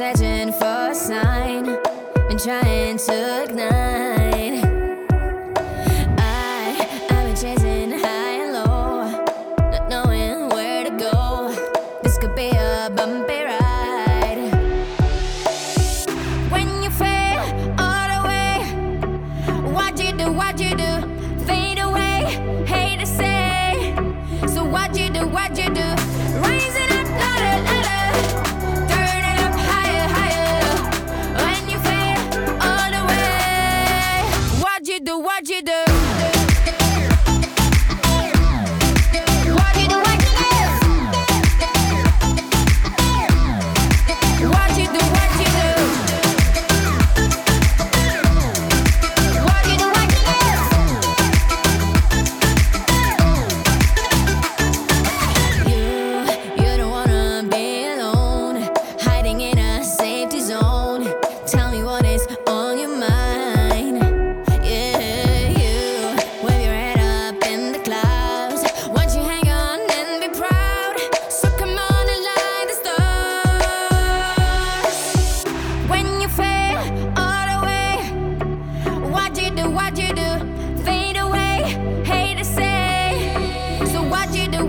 searching for a sign, been trying to ignite. I, I've been chasing high and low, not knowing where to go. This could be a bumpy ride. When you fail all the way, what'd you do, What'd you do? Fade away, hate to say. So what'd you do, What'd you do? do what you do.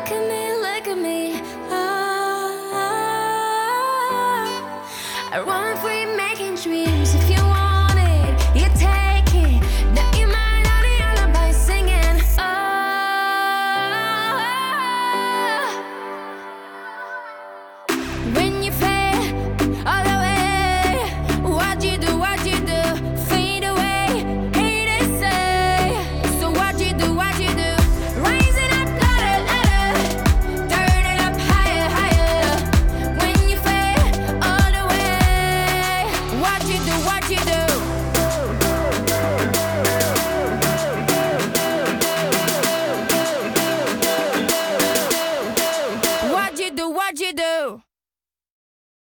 Look at me, look at me. I, I run free, making dreams. If you